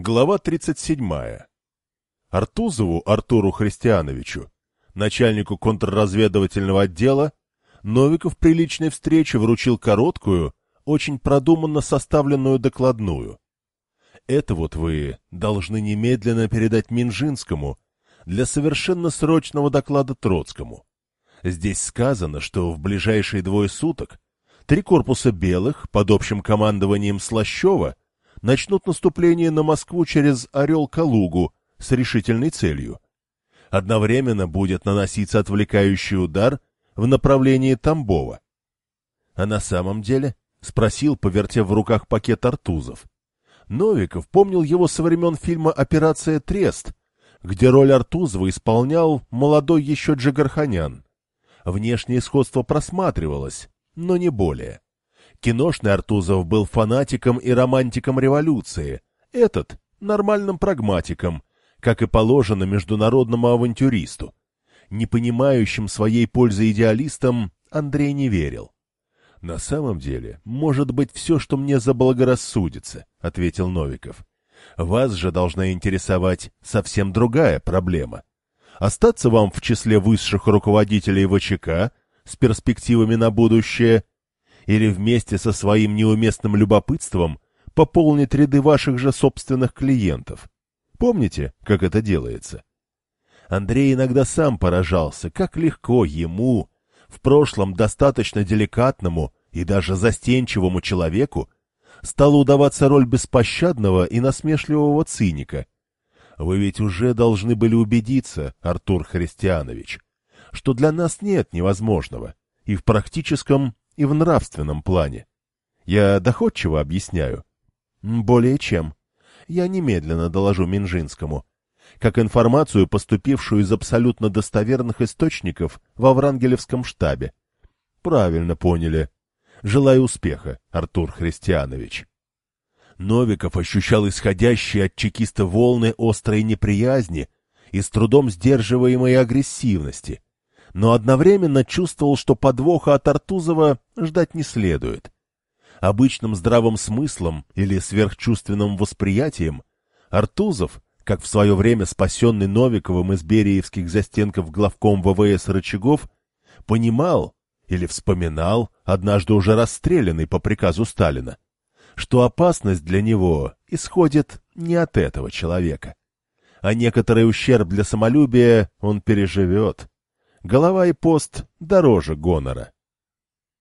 Глава 37. Артузову Артуру Христиановичу, начальнику контрразведывательного отдела, Новиков при личной встрече вручил короткую, очень продуманно составленную докладную. Это вот вы должны немедленно передать Минжинскому для совершенно срочного доклада Троцкому. Здесь сказано, что в ближайшие двое суток три корпуса белых под общим командованием Слащева – начнут наступление на Москву через Орел-Калугу с решительной целью. Одновременно будет наноситься отвлекающий удар в направлении Тамбова. А на самом деле, спросил, повертев в руках пакет артузов. Новиков помнил его со времен фильма «Операция Трест», где роль Артузова исполнял молодой еще Джигарханян. Внешнее сходство просматривалось, но не более. Киношный Артузов был фанатиком и романтиком революции, этот — нормальным прагматиком, как и положено международному авантюристу. Не понимающим своей пользы идеалистам Андрей не верил. — На самом деле, может быть все, что мне заблагорассудится, — ответил Новиков. — Вас же должна интересовать совсем другая проблема. Остаться вам в числе высших руководителей ВЧК с перспективами на будущее — или вместе со своим неуместным любопытством пополнить ряды ваших же собственных клиентов. Помните, как это делается? Андрей иногда сам поражался, как легко ему, в прошлом достаточно деликатному и даже застенчивому человеку, стала удаваться роль беспощадного и насмешливого циника. Вы ведь уже должны были убедиться, Артур Христианович, что для нас нет невозможного и в практическом, и в нравственном плане. Я доходчиво объясняю? Более чем. Я немедленно доложу Минжинскому. Как информацию, поступившую из абсолютно достоверных источников во Врангелевском штабе. Правильно поняли. Желаю успеха, Артур Христианович. Новиков ощущал исходящие от чекиста волны острой неприязни и с трудом сдерживаемой агрессивности — но одновременно чувствовал, что подвоха от Артузова ждать не следует. Обычным здравым смыслом или сверхчувственным восприятием Артузов, как в свое время спасенный Новиковым из бериевских застенков главком ВВС Рычагов, понимал или вспоминал, однажды уже расстрелянный по приказу Сталина, что опасность для него исходит не от этого человека. А некоторый ущерб для самолюбия он переживет. Голова и пост дороже гонора.